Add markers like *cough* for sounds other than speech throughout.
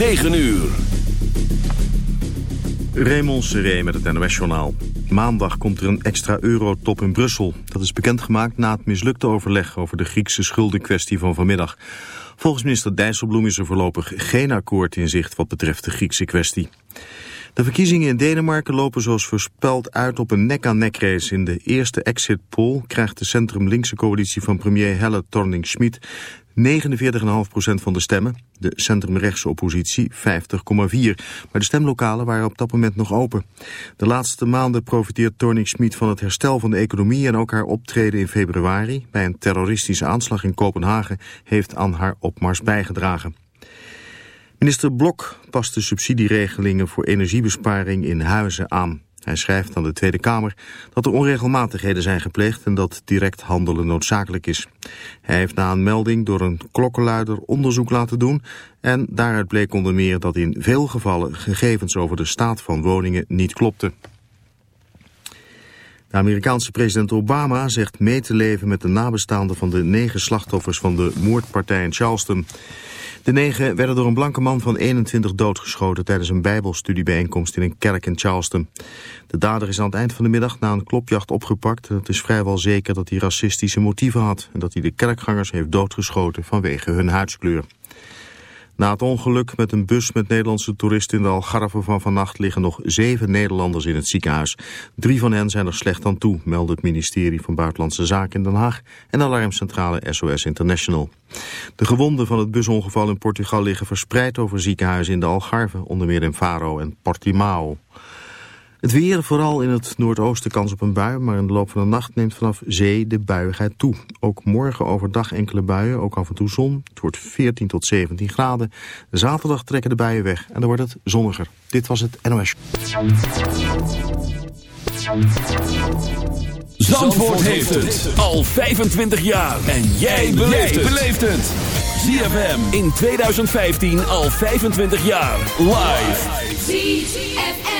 9 uur. Raymond Seré met het NOS-journaal. Maandag komt er een extra eurotop in Brussel. Dat is bekendgemaakt na het mislukte overleg over de Griekse schuldenkwestie van vanmiddag. Volgens minister Dijsselbloem is er voorlopig geen akkoord in zicht wat betreft de Griekse kwestie. De verkiezingen in Denemarken lopen zoals voorspeld uit op een nek-aan-nek race. In de eerste exit poll krijgt de centrum-linkse coalitie van premier Helle Thorning-Schmidt 49,5% van de stemmen. De centrumrechtse oppositie 50,4%. Maar de stemlokalen waren op dat moment nog open. De laatste maanden profiteert Thorning-Schmidt van het herstel van de economie... en ook haar optreden in februari bij een terroristische aanslag in Kopenhagen... heeft aan haar opmars bijgedragen. Minister Blok past de subsidieregelingen voor energiebesparing in huizen aan. Hij schrijft aan de Tweede Kamer dat er onregelmatigheden zijn gepleegd en dat direct handelen noodzakelijk is. Hij heeft na een melding door een klokkenluider onderzoek laten doen en daaruit bleek onder meer dat in veel gevallen gegevens over de staat van woningen niet klopten. De Amerikaanse president Obama zegt mee te leven met de nabestaanden van de negen slachtoffers van de moordpartij in Charleston. De negen werden door een blanke man van 21 doodgeschoten tijdens een bijbelstudiebijeenkomst in een kerk in Charleston. De dader is aan het eind van de middag na een klopjacht opgepakt. Het is vrijwel zeker dat hij racistische motieven had en dat hij de kerkgangers heeft doodgeschoten vanwege hun huidskleur. Na het ongeluk met een bus met Nederlandse toeristen in de Algarve van vannacht liggen nog zeven Nederlanders in het ziekenhuis. Drie van hen zijn er slecht aan toe, meldt het ministerie van Buitenlandse Zaken in Den Haag en alarmcentrale SOS International. De gewonden van het busongeval in Portugal liggen verspreid over ziekenhuizen in de Algarve, onder meer in Faro en Portimao. Het weer, vooral in het noordoosten kans op een bui, maar in de loop van de nacht neemt vanaf zee de buiigheid toe. Ook morgen overdag enkele buien, ook af en toe zon. Het wordt 14 tot 17 graden. Zaterdag trekken de buien weg en dan wordt het zonniger. Dit was het NOS. Zandvoort heeft het al 25 jaar. En jij beleeft het. ZFM in 2015 al 25 jaar. Live. ZFM.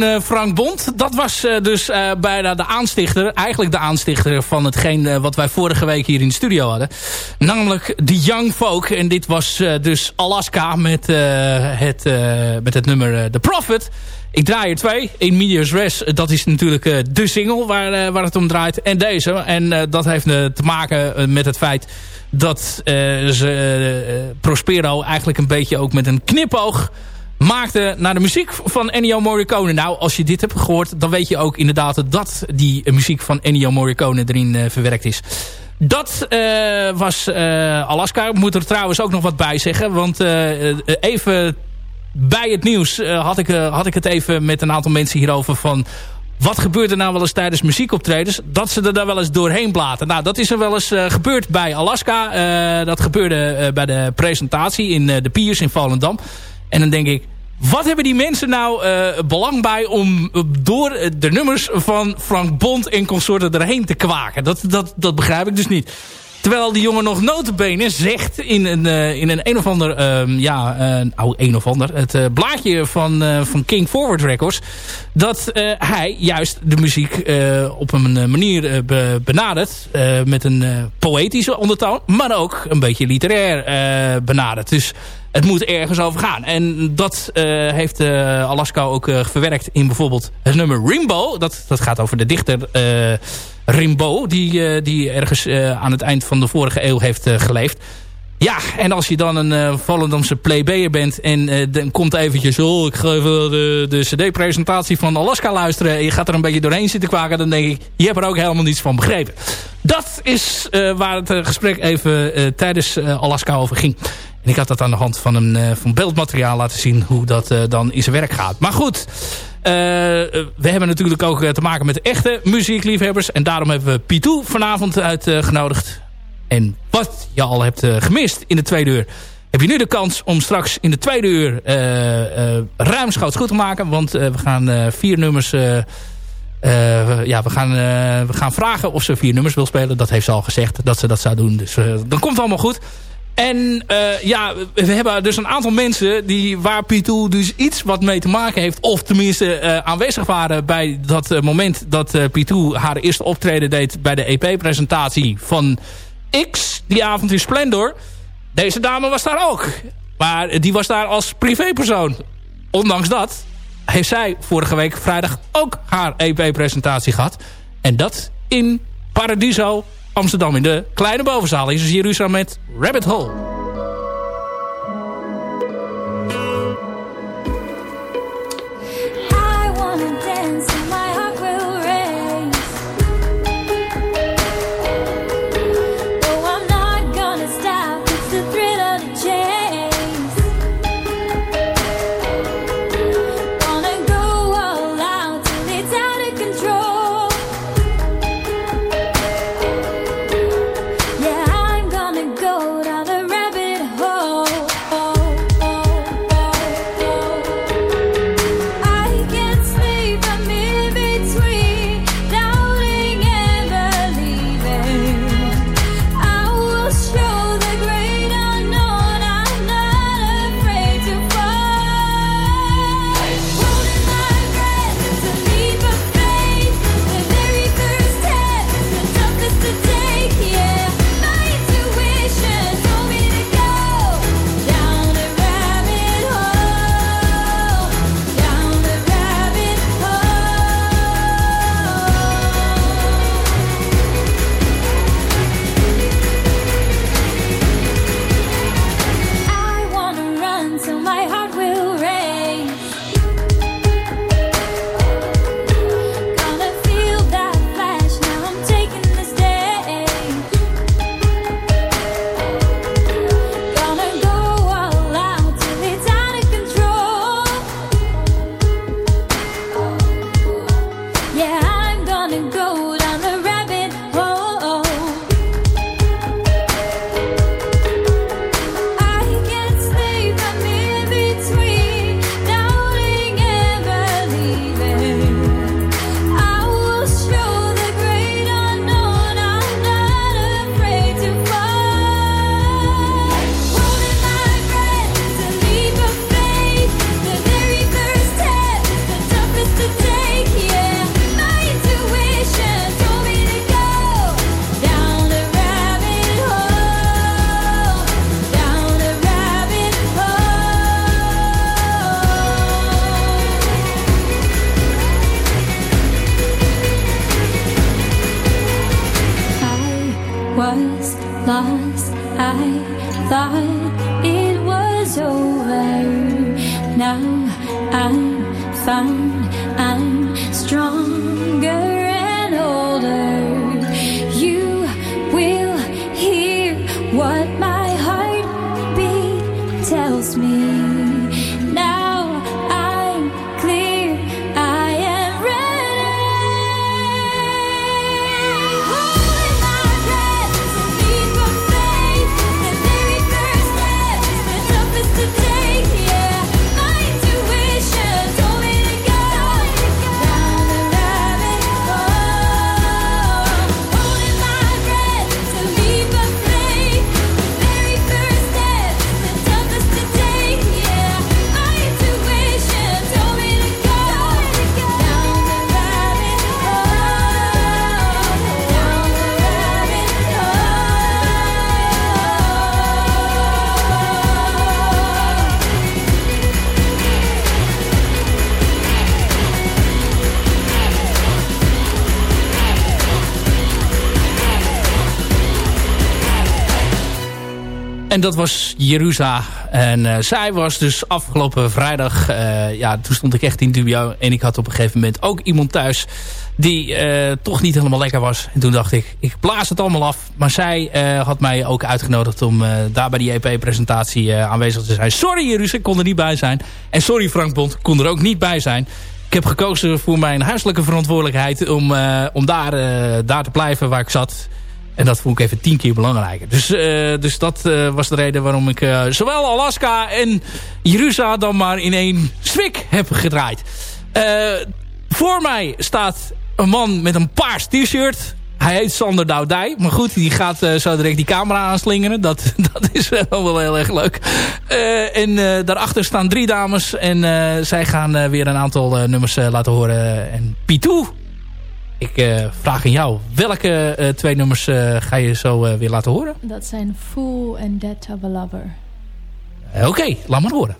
En uh, Frank Bond, dat was uh, dus uh, bijna de aanstichter, eigenlijk de aanstichter van hetgeen wat wij vorige week hier in de studio hadden. Namelijk de Young Folk. En dit was dus Alaska met, het, met het nummer The Prophet. Ik draai er twee. In Medias Res, dat is natuurlijk de single waar, waar het om draait. En deze. En dat heeft te maken met het feit dat ze Prospero eigenlijk een beetje ook met een knipoog maakte naar de muziek van Ennio Morricone. Nou, als je dit hebt gehoord, dan weet je ook inderdaad dat die muziek van Ennio Morricone erin uh, verwerkt is. Dat uh, was uh, Alaska. Ik moet er trouwens ook nog wat bij zeggen. Want even bij het nieuws had, ik, had ik het even met een aantal mensen hierover van... Wat gebeurt er nou wel eens tijdens muziekoptredens? Dat ze er daar wel eens doorheen blaten. Nou, dat is er wel eens gebeurd bij Alaska. dat gebeurde bij de presentatie in de Piers in Volendam. En dan denk ik, wat hebben die mensen nou uh, belang bij om door de nummers van Frank Bond en consorten erheen te kwaken? Dat, dat, dat begrijp ik dus niet. Terwijl die jongen nog notenbenen zegt in een, in een een of ander, uh, ja, uh, oh, een of ander, het blaadje van, van King Forward Records, dat hij juist de muziek op een manier be benadert, met een poëtische ondertoon, maar ook een beetje literair benadert. Dus het moet ergens over gaan. En dat uh, heeft uh, Alaska ook uh, verwerkt in bijvoorbeeld het nummer Rimbo. Dat, dat gaat over de dichter Rimbo. Die, die ergens aan het eind van de vorige eeuw heeft geleefd. Ja, en als je dan een uh, Volendamse bent... en dan komt eventjes... oh, ik ga even de, de cd-presentatie van Alaska luisteren... en je gaat er een beetje doorheen zitten kwaken... dan denk ik, je hebt er ook helemaal niets van begrepen. Dat is waar het gesprek even tijdens Alaska over ging. En ik had dat aan de hand van een uh, van beeldmateriaal laten zien hoe dat uh, dan in zijn werk gaat. Maar goed, uh, we hebben natuurlijk ook te maken met echte muziekliefhebbers. En daarom hebben we Pitou vanavond uitgenodigd. en wat je al hebt gemist in de tweede uur... heb je nu de kans om straks in de tweede uur ruimschoots goed te maken. Want we gaan vier nummers... ja, we gaan, we gaan vragen of ze vier nummers wil spelen. Dat heeft ze al gezegd dat ze dat zou doen. Dus dan komt het allemaal goed. En uh, ja, we hebben dus een aantal mensen die, waar Pitou dus iets wat mee te maken heeft. Of tenminste uh, aanwezig waren bij dat uh, moment dat uh, Pitou haar eerste optreden deed bij de EP-presentatie van X. Die avond in Splendor. Deze dame was daar ook. Maar die was daar als privépersoon. Ondanks dat heeft zij vorige week vrijdag ook haar EP-presentatie gehad. En dat in Paradiso Amsterdam in de kleine bovenzaal. Is Jeruzalem met Rabbit Hole. Dat was Jerusa. En uh, zij was dus afgelopen vrijdag... Uh, ja, toen stond ik echt in dubio. En ik had op een gegeven moment ook iemand thuis... die uh, toch niet helemaal lekker was. En toen dacht ik, ik blaas het allemaal af. Maar zij had mij ook uitgenodigd... om daar bij die EP-presentatie aanwezig te zijn. Sorry Jerusa, ik kon er niet bij zijn. En sorry Frank Bond, kon er ook niet bij zijn. Ik heb gekozen voor mijn huiselijke verantwoordelijkheid... om, om daar, daar te blijven waar ik zat... En dat vond ik even tien keer belangrijker. Dus, uh, dus dat uh, was de reden waarom ik uh, zowel Alaska en Jeruzalem dan maar in één zwik heb gedraaid. voor mij staat een man met een paars t-shirt. Hij heet Sander Doudij. Maar goed, die gaat zo direct die camera aanslingeren. Dat, *laughs* dat is wel heel erg leuk. en daarachter staan drie dames. En zij gaan weer een aantal nummers laten horen. En Pitou ik uh, vraag aan jou, welke uh, twee nummers uh, ga je zo weer laten horen? Dat zijn Fool en Death of a Lover. Oké, okay, laat maar horen.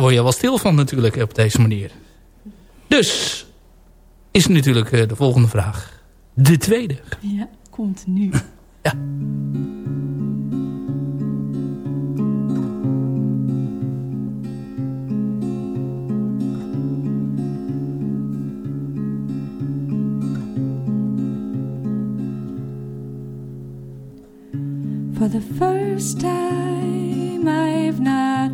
Word je wel stil van natuurlijk op deze manier. Dus is natuurlijk uh, de volgende vraag. De tweede. Ja, komt nu. ja. For the first time I've not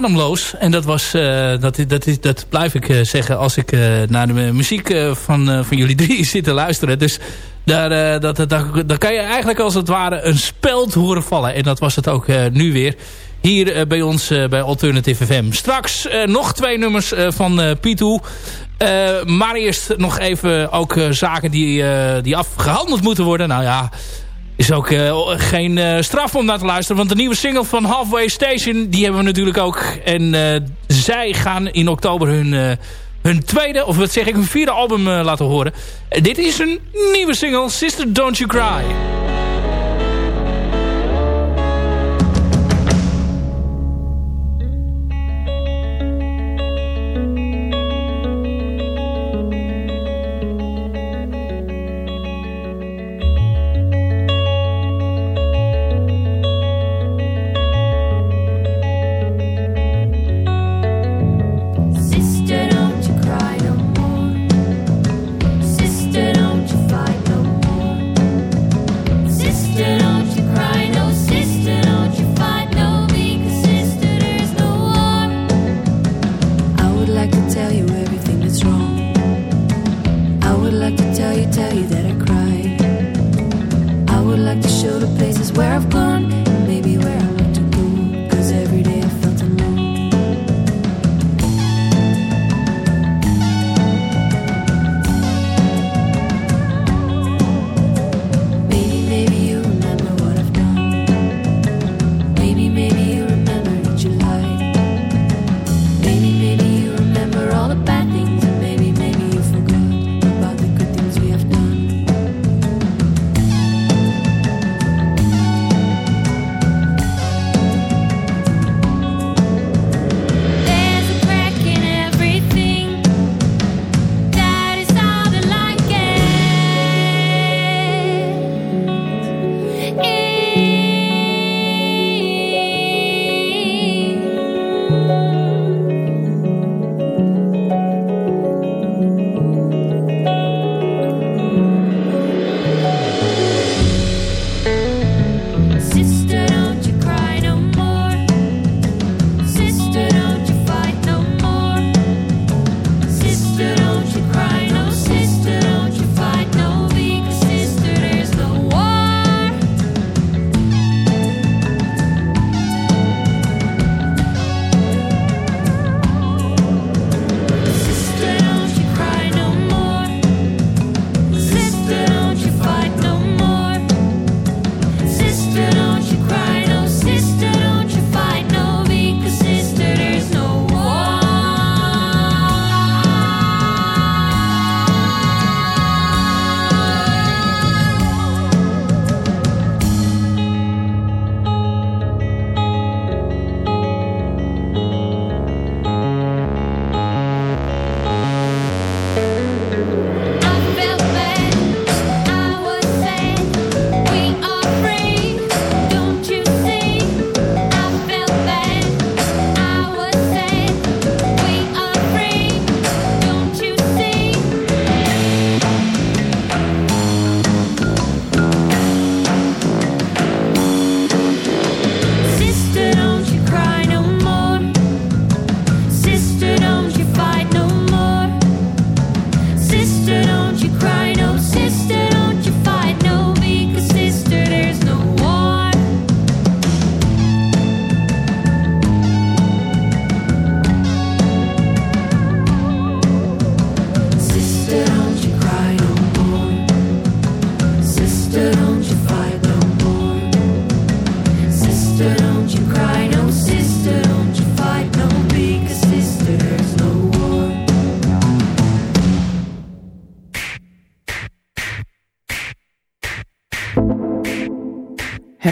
ademloos. En dat was, uh, dat, dat, is, dat blijf ik uh, zeggen als ik uh, naar de muziek van, van jullie drie *laughs* zit te luisteren. Dus daar, dat, daar, daar kan je eigenlijk als het ware een speld horen vallen. En dat was het ook nu weer. Hier bij ons bij Alternative FM. Straks nog twee nummers van Pitu. maar eerst nog even ook zaken die, die afgehandeld moeten worden. Nou ja, is ook uh, geen uh, straf om naar te luisteren. Want de nieuwe single van Halfway Station, die hebben we natuurlijk ook. En uh, zij gaan in oktober hun, hun tweede, of wat zeg ik, hun vierde album laten horen. dit is een nieuwe single, Sister Don't You Cry.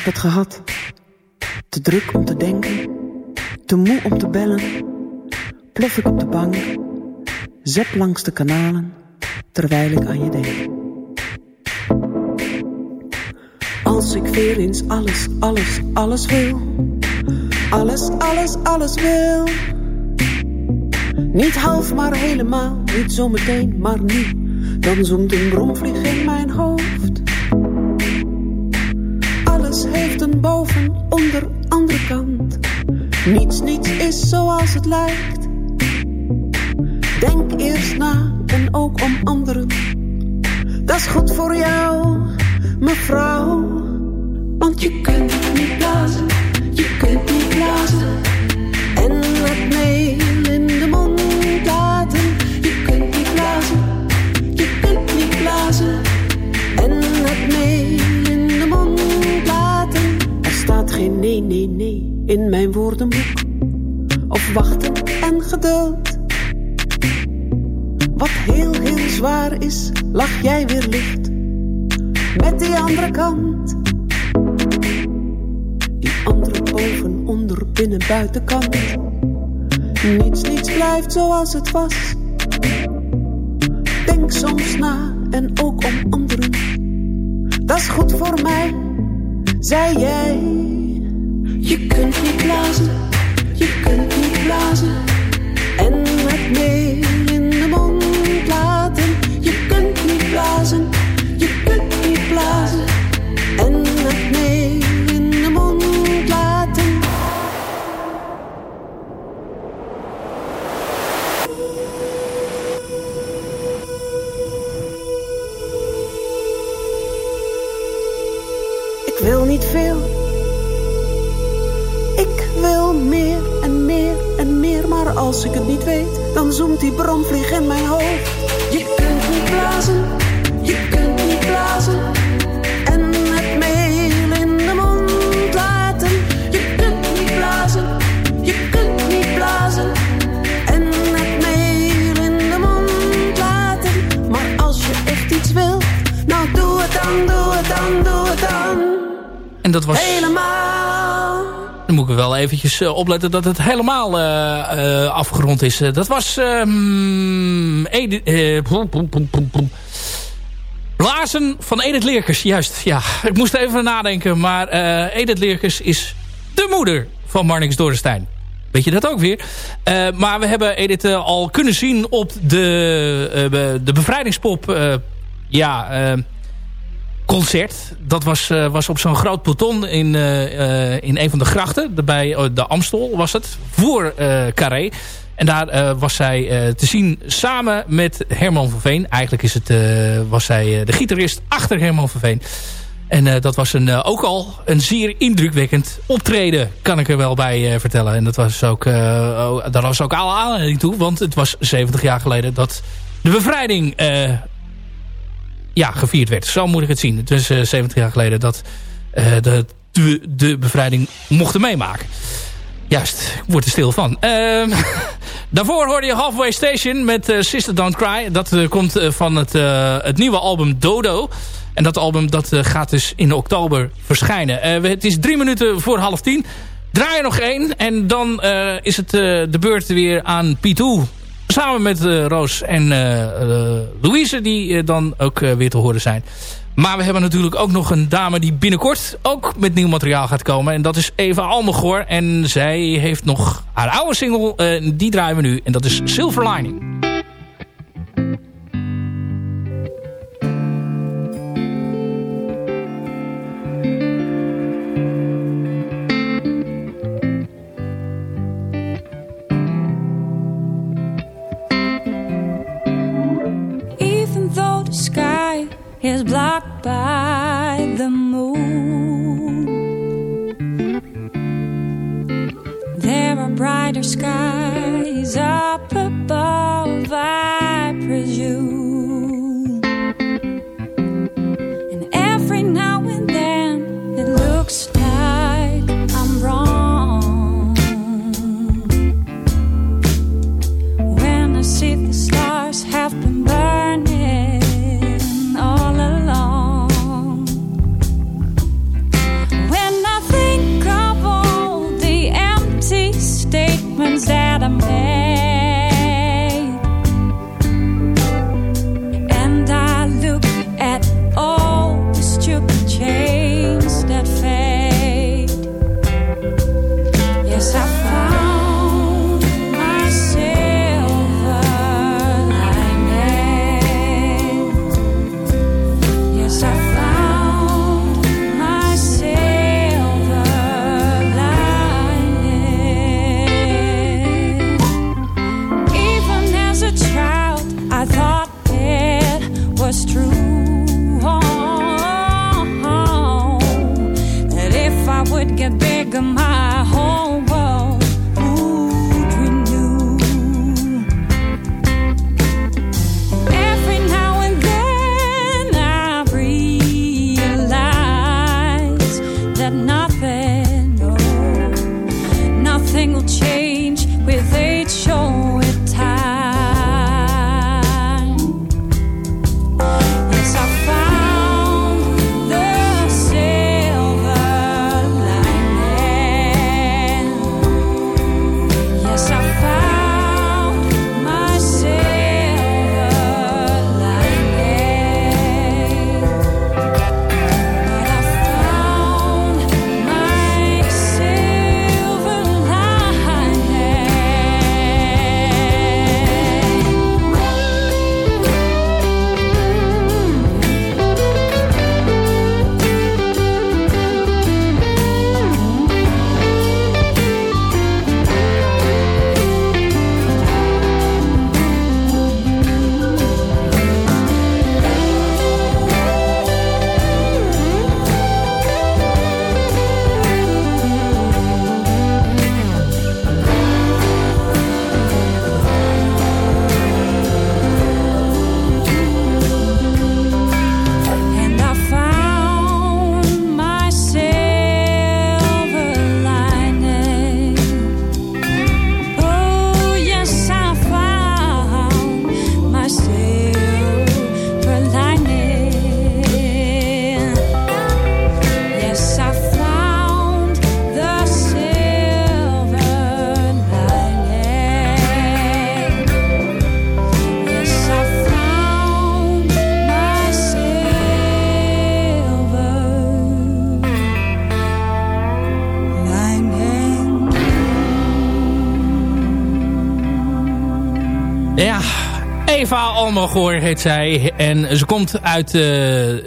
Het gehad. Te druk om te denken. Te moe om te bellen. Plof ik op de bank. Zet langs de kanalen. Terwijl ik aan je denk. Als ik weer eens alles, alles, alles wil. Alles, alles, alles wil. Niet half, maar helemaal. Niet zometeen, maar nu. Dan zoomt een bromvlieg boven, onder, andere kant. Niets, niets is zoals het lijkt. Denk eerst na en ook om anderen. Dat is goed voor jou, mevrouw. Want je kunt niet blazen, je kunt niet blazen. En het meel in mijn woordenboek. Of wachten en geduld. Wat heel, heel zwaar is, lach jij weer licht. Met die andere kant. Die andere boven, onder, binnen, buitenkant. Niets, niets blijft zoals het was. Denk soms na en ook om anderen. Dat is goed voor mij, zei jij. Je kunt niet blazen, je kunt niet blazen. En met meel in de mond laten. Je kunt niet blazen, je kunt niet blazen. En met meel als ik het niet weet, dan zoomt die bromvlieg in mijn hoofd. Je kunt niet blazen, je kunt niet blazen. En het meel in de mond laten. Je kunt niet blazen, je kunt niet blazen. En het meel in de mond laten. Maar als je echt iets wil, nou doe het dan, doe het dan, doe het dan. En dat was... Helemaal. Dan moet ik wel eventjes eh, opletten dat het helemaal eh, eh, afgerond is. Dat was... ehm plom. Blazen van Edith Leerkes, juist. Ja, ik moest even nadenken. Maar Edith Leerkes is de moeder van Marnix Dorenstein. Weet je dat ook weer? Maar we hebben Edith al kunnen zien op de, de bevrijdingspop... ja, eh, concert. Dat was, eh, was op zo'n groot peloton in, eh, eh, in een van de grachten. Bij de Amstel was het. Voor Carré. En daar was zij te zien samen met Herman van Veen. Eigenlijk is het, was zij de gitarist achter Herman van Veen. En dat was een, ook al een zeer indrukwekkend optreden, kan ik er wel bij vertellen. En dat was ook, daar was ook alle aanleiding toe, want het was 70 jaar geleden dat de bevrijding ja, gevierd werd. Zo moet ik het zien. Het was eh, 70 jaar geleden dat eh, de, de, de bevrijding mochten meemaken. Juist, ik word er stil van. Ehm, *laughs* daarvoor hoorde je Halfway Station met eh, Sister Don't Cry. Dat komt van het, het nieuwe album Dodo. En dat album dat, gaat dus in oktober verschijnen. Het is drie minuten voor half tien. Draai er nog één. En dan is het de beurt weer aan Pitou. Samen met eh, Roos en eh, eh, Louise. Die dan ook weer te horen zijn. Maar we hebben natuurlijk ook nog een dame die binnenkort ook met nieuw materiaal gaat komen. En dat is Eva Almegor. En zij heeft nog haar oude single. die draaien we nu. En dat is Silver Lining. Heet zij. En ze komt uit uh,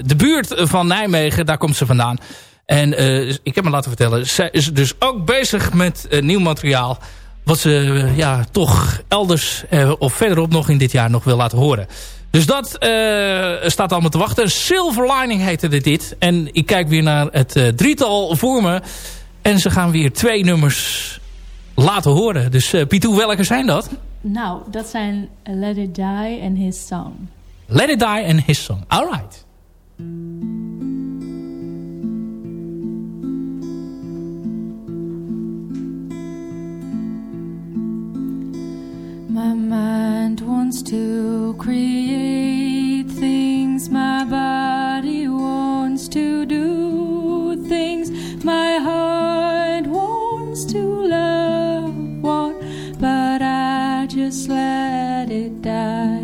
de buurt van Nijmegen. Daar komt ze vandaan. En uh, ik heb me laten vertellen, zij is dus ook bezig met uh, nieuw materiaal. Wat ze ja, toch elders of verderop nog in dit jaar nog wil laten horen. Dus dat staat allemaal te wachten. Silver Lining heette dit. En ik kijk weer naar het drietal voor me. En ze gaan weer twee nummers laten horen. Dus Pitou, welke zijn dat? Nou, dat zijn Let It Die en His Song. Let It Die en His Song. Alright. My mind wants to create things. My body wants to do things. My heart wants to love one, but I just let it die.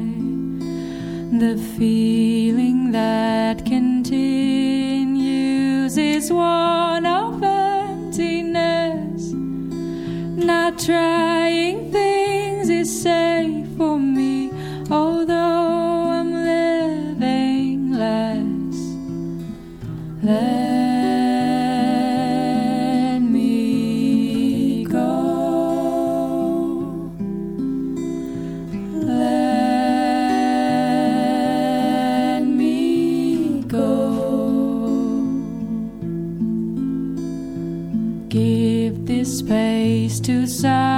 The feeling that continues is one of emptiness. Not trying things is safe for me, although I'm living less. Let side.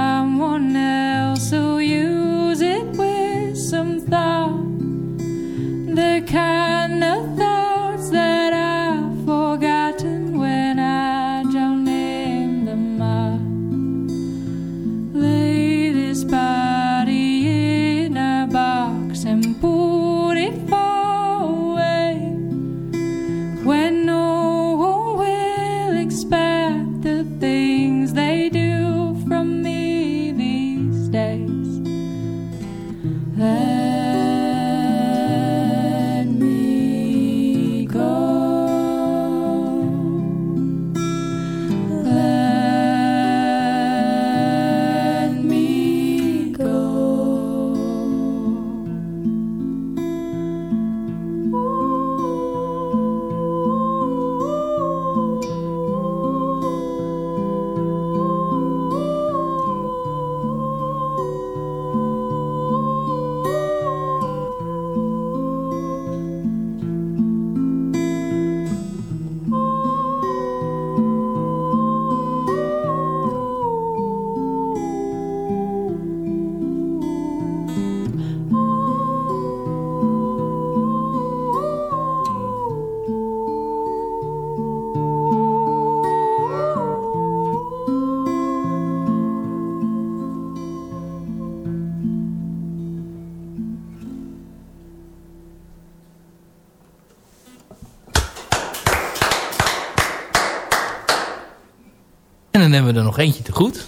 Hebben we er nog eentje te goed.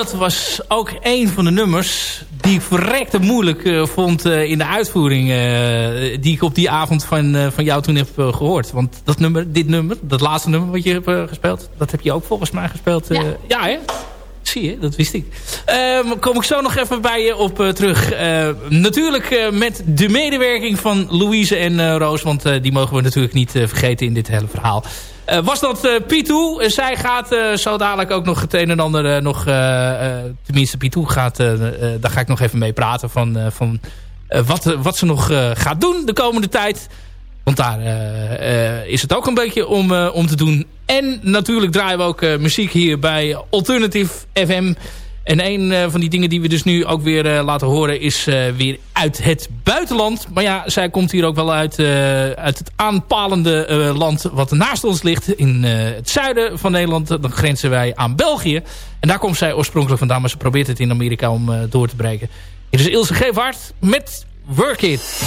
Dat was ook een van de nummers die ik verrekte moeilijk uh, vond uh, in de uitvoering. Uh, die ik op die avond van, van jou toen heb gehoord. Want dat nummer, dit nummer, dat laatste nummer wat je hebt gespeeld... dat heb je ook volgens mij gespeeld. Ja, ja hè? Zie dat wist ik. Uh, kom ik zo nog even bij je op terug. natuurlijk met de medewerking van Louise en Roos. Want die mogen we natuurlijk niet vergeten in dit hele verhaal. Was dat uh, Pitou. Zij gaat zo dadelijk ook nog het een en ander nog... tenminste, Pitou gaat... daar ga ik nog even mee praten van... van wat, wat ze nog gaat doen de komende tijd. Want daar is het ook een beetje om, om te doen. En natuurlijk draaien we ook muziek hier bij Alternative FM... En een van die dingen die we dus nu ook weer laten horen is weer uit het buitenland. Maar ja, zij komt hier ook wel uit, uit het aanpalende land wat naast ons ligt. In het zuiden van Nederland. Dan grenzen wij aan België. En daar komt zij oorspronkelijk vandaan. Maar ze probeert het in Amerika om door te breken. Hier is Ilse Gevaert met Work It.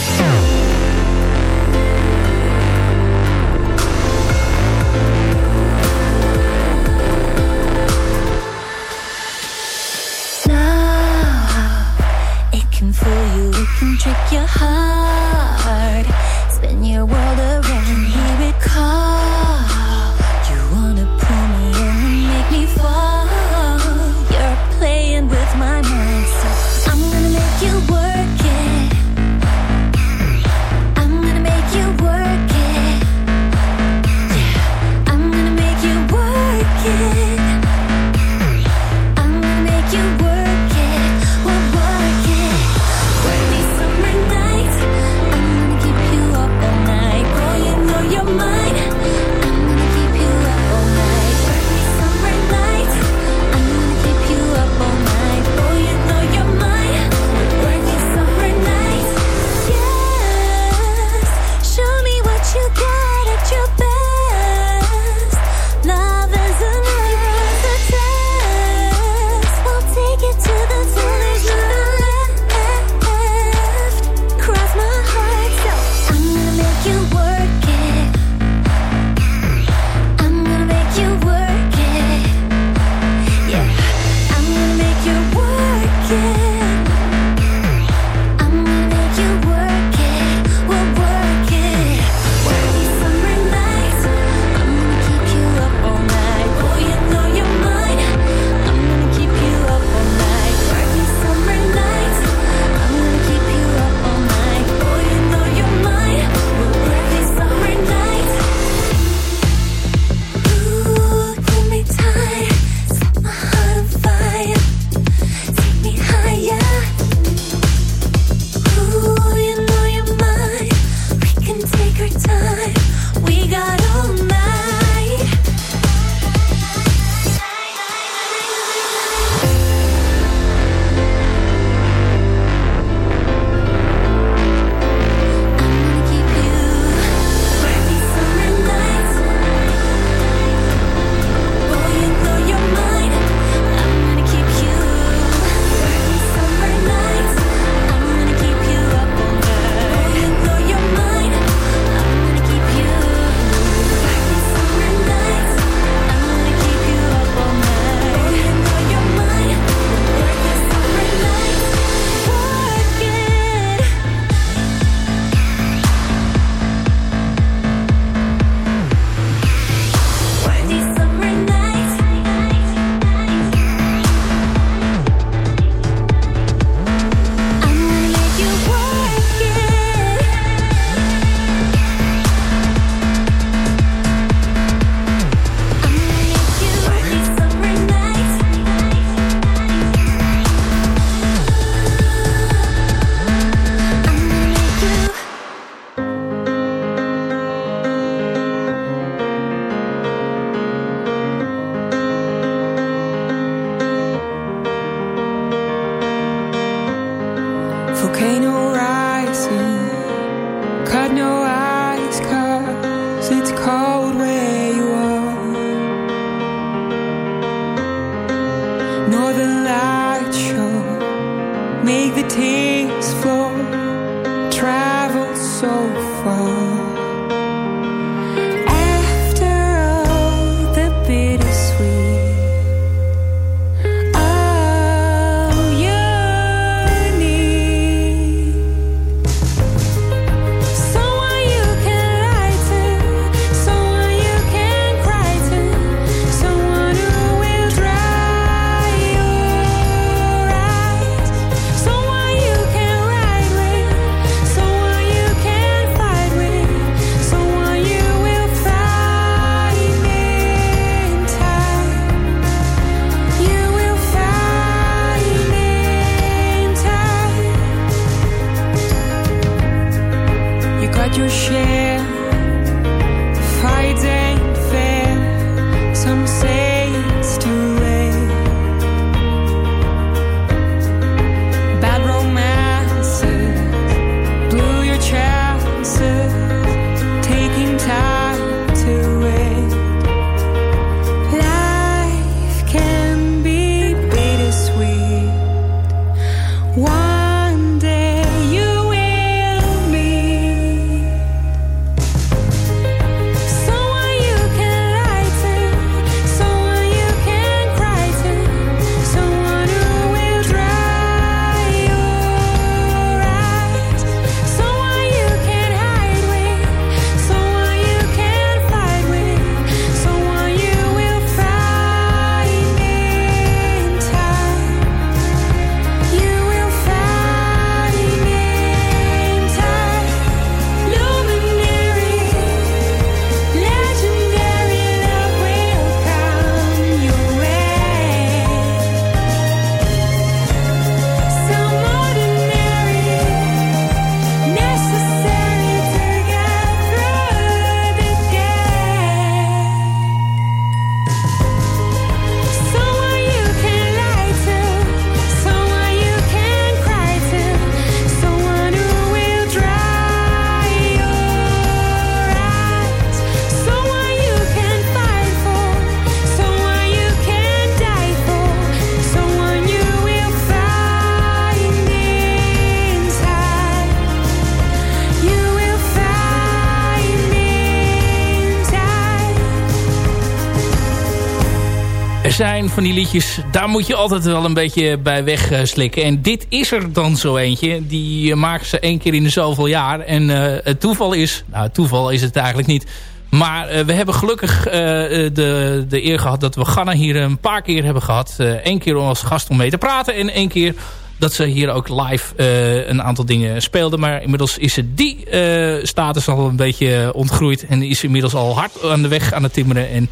Zijn van die liedjes, daar moet je altijd wel een beetje bij wegslikken. En dit is er dan zo eentje. Die eh, maken ze één keer in de zoveel jaar. En eh, het toeval is, nou toeval is het eigenlijk niet. Maar eh, we hebben gelukkig de, de eer gehad dat we Ganna hier een paar keer hebben gehad. Eén keer als gast om mee te praten. En één keer dat ze hier ook live een aantal dingen speelden. Maar inmiddels is ze die eh, status al een beetje ontgroeid. En is inmiddels al hard aan de weg aan het timmeren. En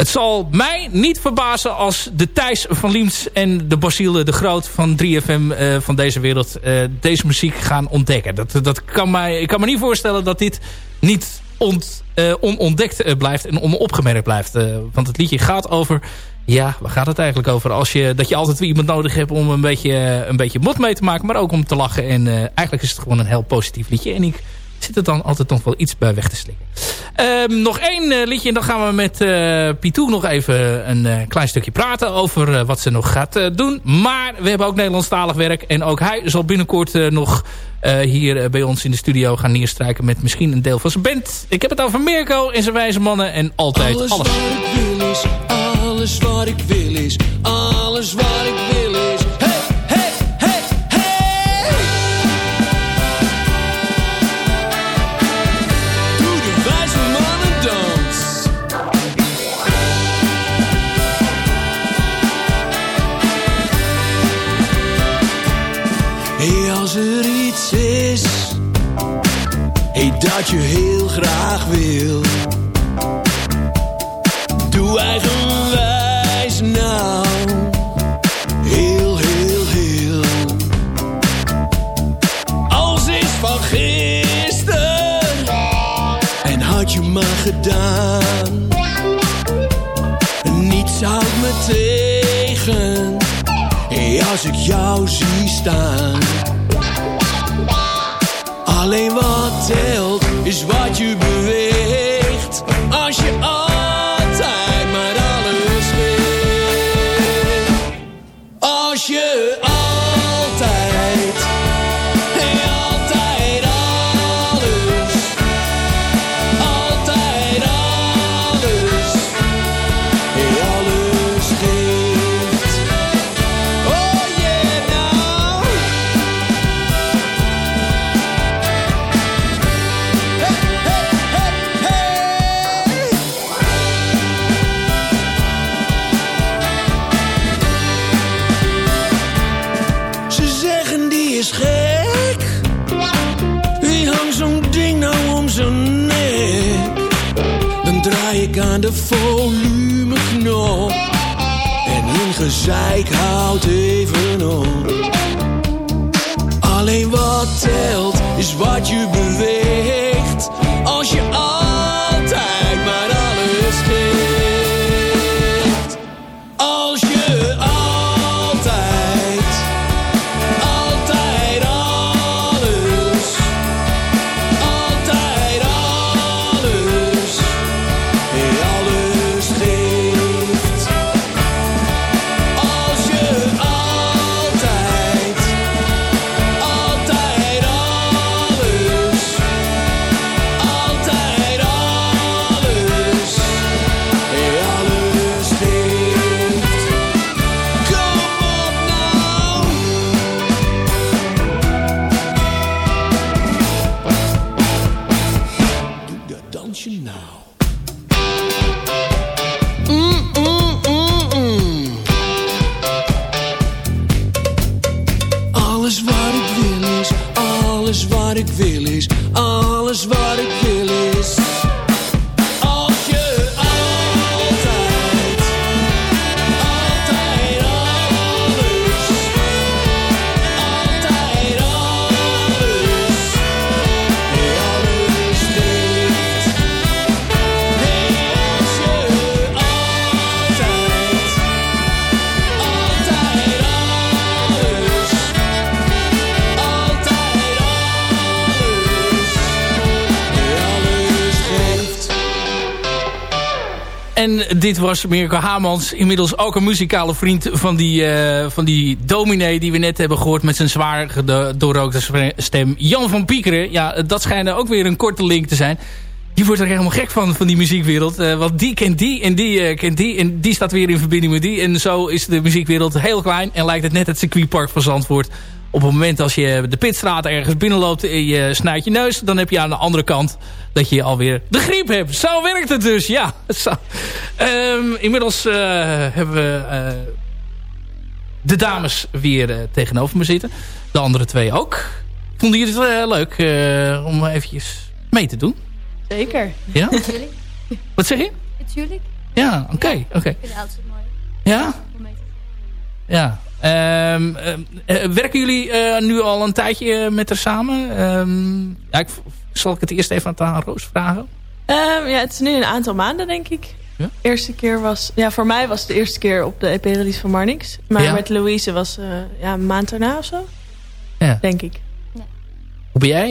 het zal mij niet verbazen als de Thijs van Liems en de Basiele de Groot van 3FM eh, van deze wereld eh, deze muziek gaan ontdekken. Dat, dat kan mij, ik kan me niet voorstellen dat dit niet ont, eh, onontdekt blijft en onopgemerkt blijft. Want het liedje gaat over... Ja, waar gaat het eigenlijk over? Als je, dat je altijd weer iemand nodig hebt om een beetje, een beetje mot mee te maken. Maar ook om te lachen. En eigenlijk is het gewoon een heel positief liedje. En ik zit er dan altijd nog wel iets bij weg te slikken. Ehm, nog één eh, liedje en dan gaan we met eh Pitou nog even een eh, klein stukje praten over wat ze nog gaat doen. Maar we hebben ook Nederlandstalig werk en ook hij zal binnenkort nog hier bij ons in de studio gaan neerstrijken met misschien een deel van zijn band. Ik heb het over Mirko en zijn wijze mannen en altijd alles. Alles wat ik wil is, alles wat ik wil is, alles wat ik wil dat je heel graag wil. Doe eigenwijs nou. Heel, heel, heel. Als is van gisteren. En had je maar gedaan. Niets houdt me tegen. Hey, als ik jou zie staan. Alleen wat telt is wat je beweegt. Als je hun gezeik houdt even op. Alleen wat telt is wat je beweegt. Als je dit was Mirko Hamans. Inmiddels ook een muzikale vriend van die, eh, van die dominee die we net hebben gehoord met zijn zwaar doorrookte stem. Jan van Piekeren. Ja, dat schijnt ook weer een korte link te zijn. Die wordt er helemaal gek van, van die muziekwereld. Eh, want die kent die en die eh, kent die. En die staat weer in verbinding met die. En zo is de muziekwereld heel klein. En lijkt het net het circuitpark van Zandvoort. Op het moment als je de pitstraat ergens binnenloopt en je snijdt je neus... dan heb je aan de andere kant dat je alweer de griep hebt. Zo werkt het dus, ja. *laughs* Ehm, inmiddels eh, hebben we eh, de dames weer eh, tegenover me zitten. De andere twee ook. Vonden jullie het leuk om eventjes mee te doen? Zeker. Ja? *laughs* Wat zeg je? Natuurlijk. Ja, oké. oké. Ik vind het altijd mooi. Ja? Ja. Eh, werken jullie eh, nu al een tijdje met haar samen? Ehm, ja, ik, zal ik het eerst even aan Roos vragen? Ehm, ja, het is nu een aantal maanden, denk ik. Ja? Eerste keer was... Ja, voor mij was het de eerste keer op de EP-release van Marnix. Maar Ja. met Louise was uh, ja, een maand daarna of zo. Ja. Denk ik. Hoe ben jij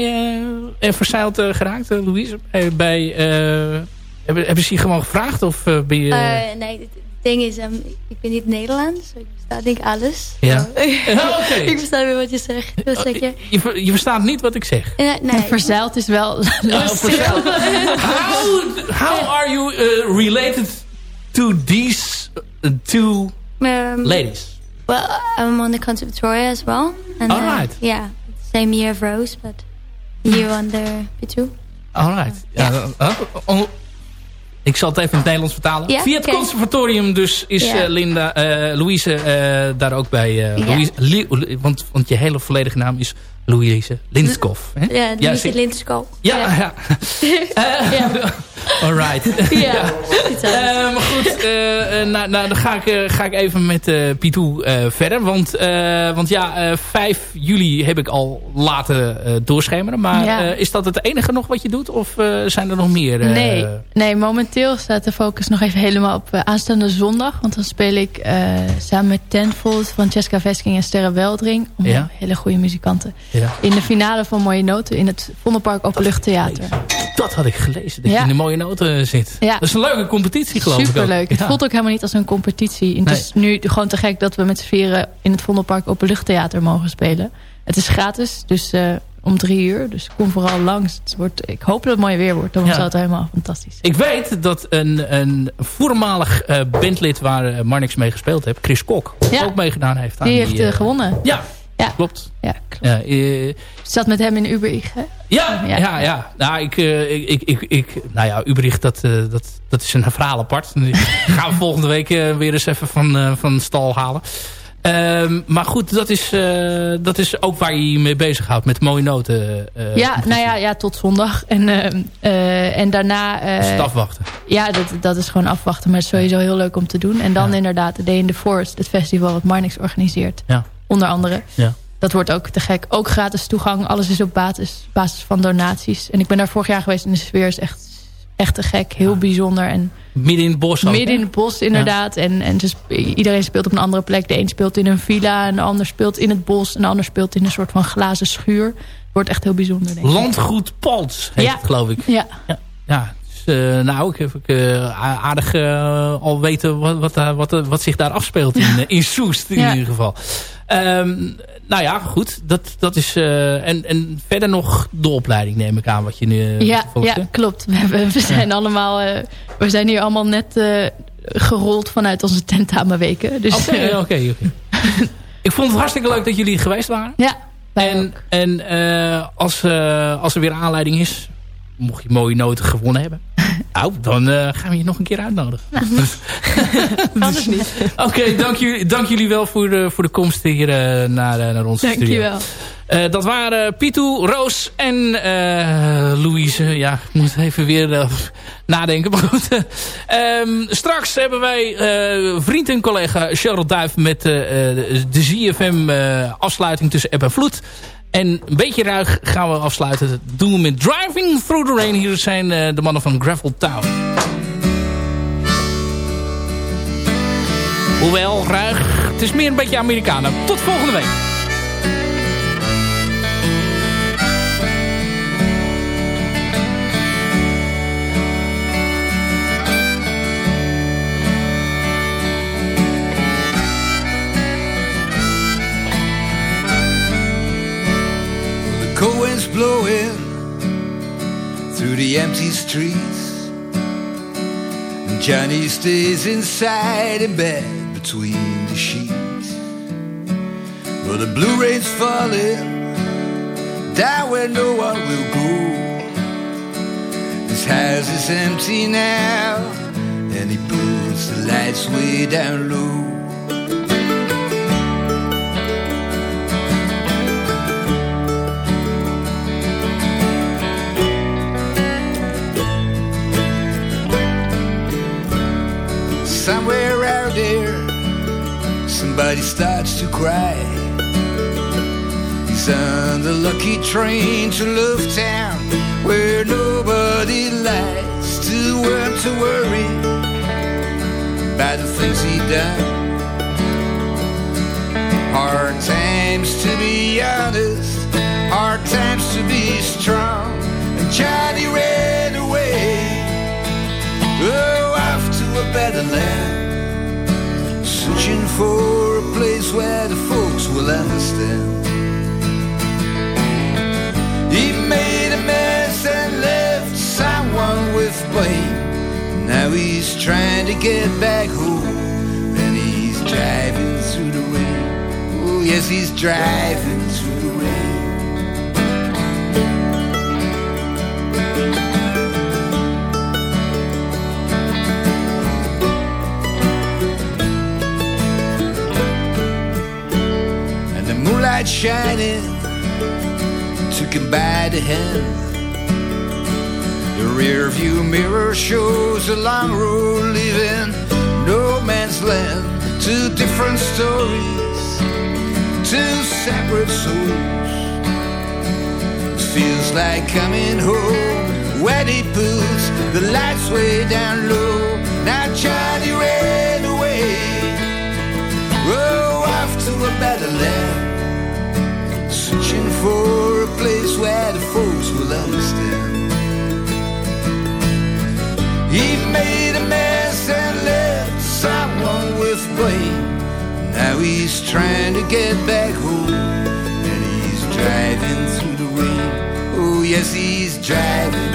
eh, er verzeild geraakt, Louise? Bij, bij, eh, hebben, hebben ze je gewoon gevraagd? Of eh, ben je... Eh, nee, ding is, ehm, ik ben niet Nederlands. Ik versta denk ik alles. Ja. *laughs* Oké. *laughs* ik versta weer wat je zegt. Dus zeg je... je, ver- je verstaat niet wat ik zeg. Eh, nee. Verzeild is wel Oh, verzeild. *laughs* how, how are you eh, related to these uh, two Um, ladies? Well, I'm on the conservatory as well. And, uh, Alright. yeah, same year as Rose, but you on the B2. Alright. Ja, dan- oh, oh, ik zal het even in het Nederlands vertalen. Ja, Via het conservatorium dus is Ja. eh, Linda, eh, Louise eh, daar ook bij. Ja. Louise, Li- want, want je hele volledige naam is Louise Lindskoff. Hè? Ja, zie- in Lindschool. Ja, ja. ja. Alright. *laughs* Ja. *laughs* *laughs* Eh, maar goed, eh, eh, nou, nou, dan ga ik, eh, ga ik even met eh Pitou eh, verder. Want, eh, want ja, eh 5 juli heb ik al laten eh, doorschemeren. Maar Ja. eh, is dat het enige nog wat je doet? Of eh, zijn er nog meer? eh, Nee, nee, momenteel staat de focus nog even helemaal op eh, aanstaande zondag. Want dan speel ik eh, samen met Tenfold, Francesca Vesking en Sterre Weldring. Ja. Hele goede muzikanten. Ja. In de finale van Mooie Noten in het Vondelpark Openluchttheater. Dat had ik gelezen, dat Ja. je in de mooie noten zit. Ja. Dat is een leuke competitie geloof ik. Superleuk. Het voelt ook helemaal niet als een competitie. Het Nee. is nu gewoon te gek dat we met z'n vieren in het Vondelpark Openluchttheater mogen spelen. Het is gratis, dus eh, om drie uur. Dus kom vooral langs. Het wordt, ik hoop dat het mooi weer wordt. Dan Ja. zal het helemaal fantastisch Ik weet dat een, een voormalig eh, bandlid waar eh, Marnix mee gespeeld heeft, Chris Kok, Ja. ook meegedaan heeft. aan Die heeft eh, eh, gewonnen. Ja, Ja. klopt. Ja, Ja, eh, zat met hem in Uber, hè? Ja, ja, Ja. ja. Nou, ik, eh, ik, ik, ik, ik, nou ja, Ubricht, dat, eh, dat, dat is een verhaal apart. *laughs* Die gaan we volgende week weer eens even van, van stal halen. Ehm, maar goed, dat is, dat is ook waar je je mee bezighoudt. Met mooie noten. ja, nou ja, ja, tot zondag. En, eh, en daarna... is het afwachten. Ja, dat, dat is gewoon afwachten. Maar het is sowieso heel leuk om te doen. En dan inderdaad de Day in the Forest. Het festival wat Marnix organiseert. Ja. Onder andere. Ja. Dat wordt ook te gek. Ook gratis toegang. Alles is op basis, basis van donaties. En ik ben daar vorig jaar geweest. En de sfeer is echt, echt te gek. Heel bijzonder. En Midden in het bos ook, Midden in het bos, inderdaad. En, en sp- iedereen speelt op een andere plek. De een speelt in een villa. En de ander speelt in het bos. En de ander speelt in een soort van glazen schuur. Wordt echt heel bijzonder, denk ik. Landgoed Pals heet Ja. het, geloof ik. Ja. Ja, dus, eh, nou, ik heb ik, eh, aardig eh, al weten wat, wat, wat, wat zich daar afspeelt in, *laughs* in Soest in Ja. ieder geval. Ehm, nou ja, goed. Dat, dat is, eh, en, en verder nog de opleiding neem ik aan wat je nu eh, Ja, ja klopt. We, hebben, we zijn allemaal... eh, we zijn hier allemaal net gerold vanuit onze tentamenweken. Dus, Oké, oké, oké. *laughs* Ik vond het hartstikke leuk dat jullie geweest waren. Ja, En, en eh, als, als er weer aanleiding is, mocht je mooie noten gewonnen hebben. Nou, dan eh, gaan we je nog een keer uitnodigen. *laughs* *laughs* Anders niet. Oké, dank, jullie, dank jullie wel voor de, voor de komst hier eh, naar, eh, naar onze studio. Dankjewel. Eh, dat waren Pitu, Roos en Louise. Ja, ik moet even weer nadenken. Maar goed. *laughs* Ehm, straks hebben wij vriend en collega Cheryl Duif met de ZFM afsluiting tussen App en Vloed. En een beetje ruig gaan we afsluiten. Dat doen we met Driving Through the Rain. Hier zijn eh, de mannen van Gravel Town. Hoewel, ruig. Het is meer een beetje Amerikanen. Tot volgende week. Blowing through the empty streets. And Johnny stays inside in bed between the sheets. But the blue rain's falling down where no one will go. His house is empty now, and he puts the lights way down low. Somewhere out there, somebody starts to cry. He's on the lucky train to Love Town, where nobody likes to work to worry about the things he done. Hard times to be honest, hard times to be strong. And Johnny ran away, oh, a better land, searching for a place where the folks will understand. He made a mess and left someone with blame. Now he's trying to get back home, and he's driving through the rain. Oh, yes, he's driving through moonlight shining took him by the hand. The rear view mirror shows a long road leaving no man's land. Two different stories, two separate souls. It feels like coming home when he puts the lights way down low. Now Johnny ran away, oh, off to a better land, searching for a place where the folks will understand. He made a mess and left someone with blame. Now he's trying to get back home, and he's driving through the rain. Oh yes, he's driving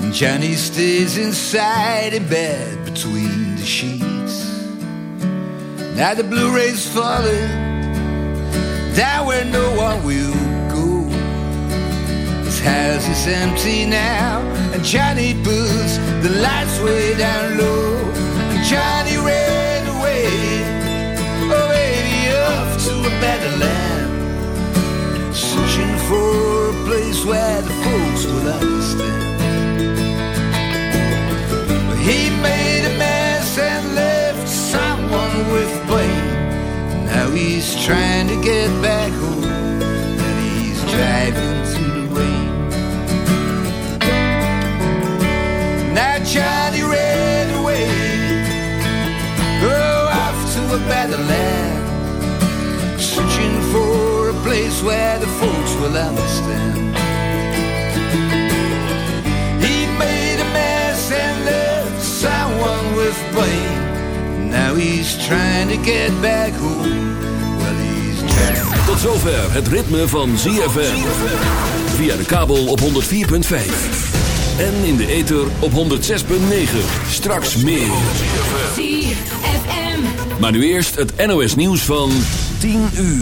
And Johnny stays inside in bed between the sheets. Now the blue rays falling down where no one will go. His house is empty now, and Johnny puts the lights way down low. And Johnny ran away, oh, away off to a better land, for a place where the folks will understand. But he made a mess and left someone with blame. Now he's trying to get back home, and he's driving through the rain. Now Johnny ran away, oh, off to a better land, searching for a place where the folks will understand. He made a mess and left someone with blame. Now he's trying to get back home. Well, he's trying. Tot zover het ritme van ZFM. Via de kabel op 104.5. En in de ether op 106.9. Straks meer. ZFM. Maar nu eerst het NOS nieuws van 10 uur.